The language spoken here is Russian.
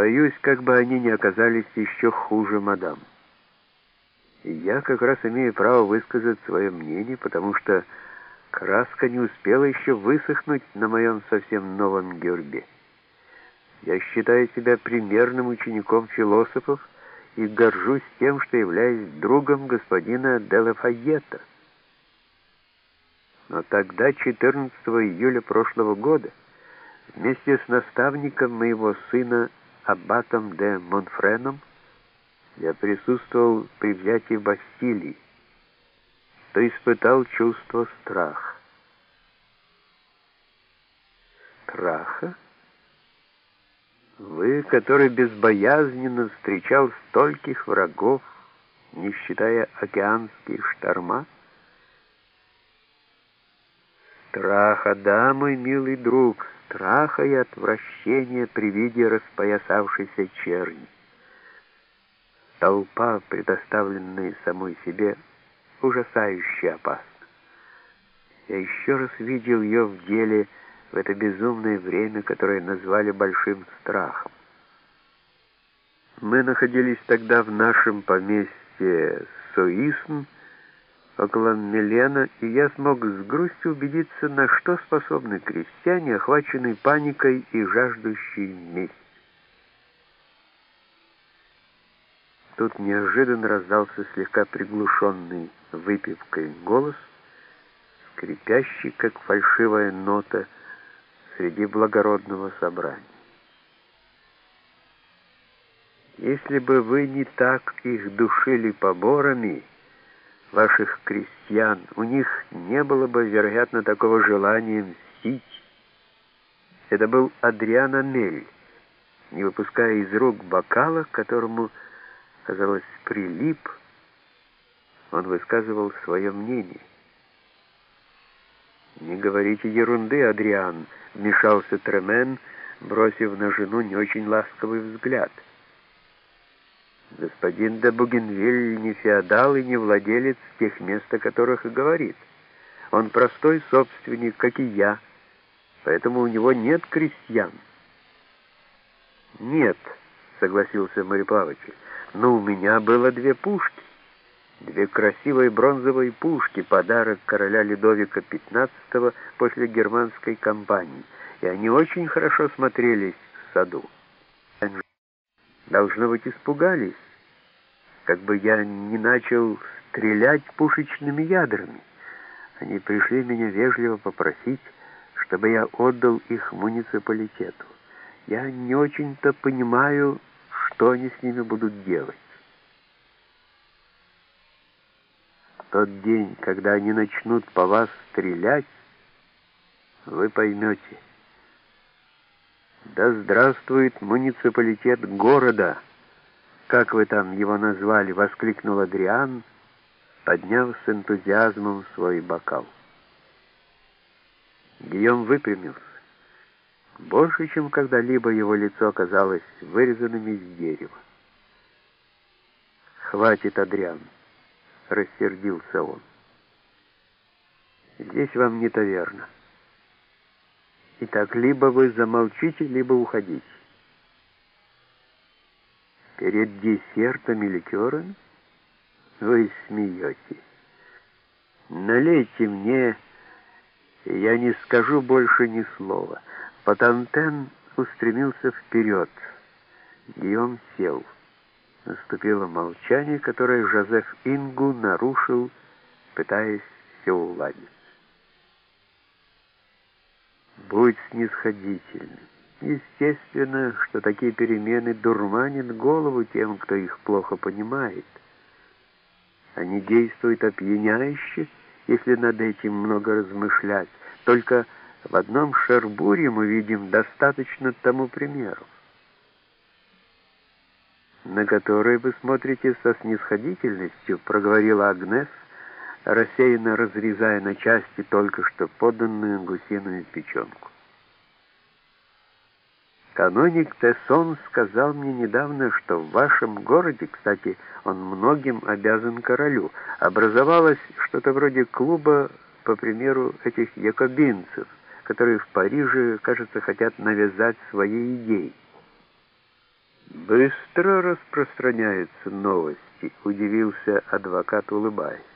Боюсь, как бы они не оказались еще хуже мадам. Я как раз имею право высказать свое мнение, потому что краска не успела еще высохнуть на моем совсем новом гербе. Я считаю себя примерным учеником философов и горжусь тем, что являюсь другом господина Делафайета. Но тогда, 14 июля прошлого года, вместе с наставником моего сына Аббатом де Монфреном, я присутствовал при взятии Бастилии, то испытал чувство страха. Страха? Вы, который безбоязненно встречал стольких врагов, не считая океанских шторма? Страха, да, мой милый друг, страха и отвращения при виде распоясавшейся черни. Толпа, предоставленная самой себе, ужасающе опасна. Я еще раз видел ее в деле в это безумное время, которое назвали большим страхом. Мы находились тогда в нашем поместье Соисн, около Милена, и я смог с грустью убедиться, на что способны крестьяне, охваченные паникой и жаждущие мести. Тут неожиданно раздался слегка приглушенный выпивкой голос, скрипящий, как фальшивая нота, среди благородного собрания. Если бы вы не так их душили поборами, ваших крестьян, у них не было бы, вероятно, такого желания мстить. Это был Адриан Амель, не выпуская из рук бокала, к которому казалось, прилип, он высказывал свое мнение. «Не говорите ерунды, Адриан», — вмешался Тремен, бросив на жену не очень ласковый взгляд. «Господин де Бугенвиль не феодал и не владелец тех мест, о которых и говорит. Он простой собственник, как и я, поэтому у него нет крестьян». «Нет», — согласился Мореплаватель, — но у меня было две пушки. Две красивые бронзовые пушки, подарок короля Людовика XV после германской кампании, и они очень хорошо смотрелись в саду. Должно быть, испугались, как бы я не начал стрелять пушечными ядрами. Они пришли меня вежливо попросить, чтобы я отдал их муниципалитету. Я не очень-то понимаю, что они с ними будут делать. В тот день, когда они начнут по вас стрелять, вы поймете. Да здравствует муниципалитет города, как вы там его назвали, воскликнул Адриан, подняв с энтузиазмом свой бокал. Гийом выпрямился. Больше, чем когда-либо его лицо оказалось вырезанным из дерева. «Хватит, Адриан!» — рассердился он. «Здесь вам не таверна. Итак, либо вы замолчите, либо уходите. Перед десертом и ликером вы смеете. Налейте мне, я не скажу больше ни слова». Патантен устремился вперед. Гийом сел. Наступило молчание, которое Жозеф Ингу нарушил, пытаясь все уладить. «Будь снисходительным. Естественно, что такие перемены дурманят голову тем, кто их плохо понимает. Они действуют опьяняюще, если над этим много размышлять. Только в одном Шербуре мы видим достаточно тому примеру, на который вы смотрите со снисходительностью, проговорила Агнес, рассеянно разрезая на части только что поданную гусиную печенку. Каноник Тессон сказал мне недавно, что в вашем городе, кстати, он многим обязан королю, образовалось что-то вроде клуба, по примеру этих якобинцев, которые в Париже, кажется, хотят навязать свои идеи. «Быстро распространяются новости», — удивился адвокат, улыбаясь.